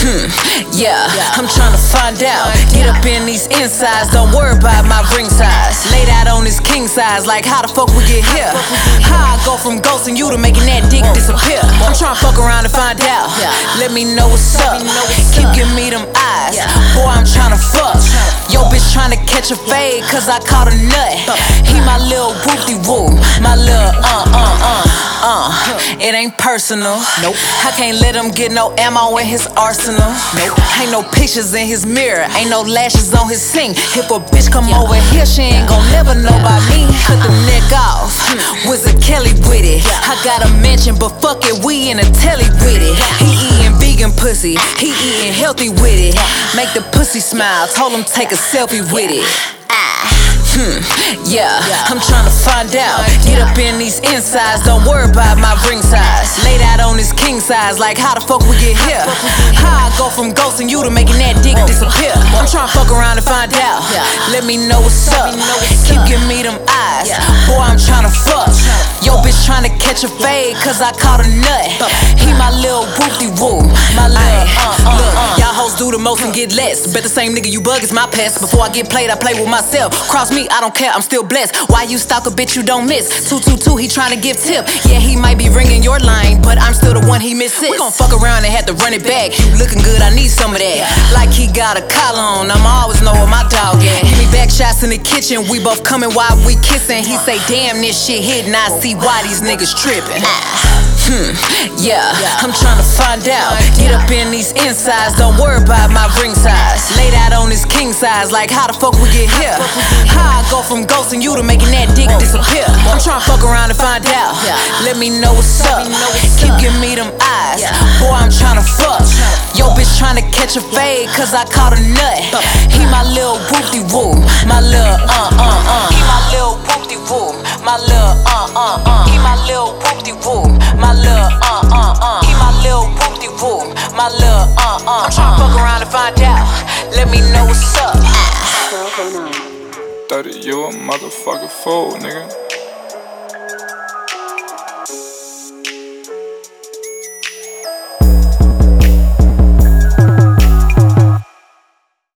Hmm, yeah, I'm trying to find out. Get up in these insides, don't worry about my ring size. Laid out on this king size, like how the fuck we get here? How I go from ghosting you to making that dick disappear? I'm trying to fuck around and find out. Let me know what's up. Keep giving me them eyes. Boy, I'm trying to fuck. Yo, bitch trying to catch a fade, cause I caught a nut. He my little whoopty woo, my little uh uh uh. It ain't personal. Nope. I can't let him get no ammo in his arsenal. Nope. Ain't no pictures in his mirror. Ain't no lashes on his sink. If a bitch come over here, she ain't gon' never know about me. Cut the neck off. Hmm. Wizard Kelly with it. I got a mention, but fuck it, we in a telly with it. He eating vegan pussy. He eating healthy with it. Make the pussy smile. Told him take a selfie with it. Hmm, yeah, I'm trying to find out. Get up in these insides, don't worry about my ring size. Laid out on this king size, like how the fuck we get here? How I go from ghosting you to making that dick disappear? I'm trying to fuck around and find out. Let me know what's up. Keep giving me them eyes. Boy, I'm trying to fuck. Yo, bitch trying to catch a fade, cause I caught a nut. He my little whoopty woo, my little uh most and get less. Bet the same nigga you bug is my pest. Before I get played, I play with myself. Cross me, I don't care, I'm still blessed. Why you stalk a bitch you don't miss? 222, he tryna give tip. Yeah, he might be ringing your line, but I'm still the one he misses. We gon' fuck around and have to run it back. You looking good, I need some of that. Like he got a collar on, I'ma always know where my dog at. Give me back shots in the kitchen, we both coming while we kissing. He say, damn, this shit hitting, I see why these niggas tripping. Hmm, yeah, I'm trying to find out. Get up in these insides, don't worry about my ring size. Laid out on this king size, like how the fuck we get here? How I go from ghosting you to making that dick disappear? I'm trying to fuck around and find out. Let me know what's up. Keep giving me them eyes. Boy, I'm trying to fuck. Yo, bitch trying to catch a fade, cause I caught a nut. He my little whoopty woo, my little uh uh uh uh. He my little whoopty woo, my little uh uh uh. He my little whoopty woo, my little uh uh. I'm tryna fuck around and find out. Let me know what's up. 30, you a motherfucker fool, nigga.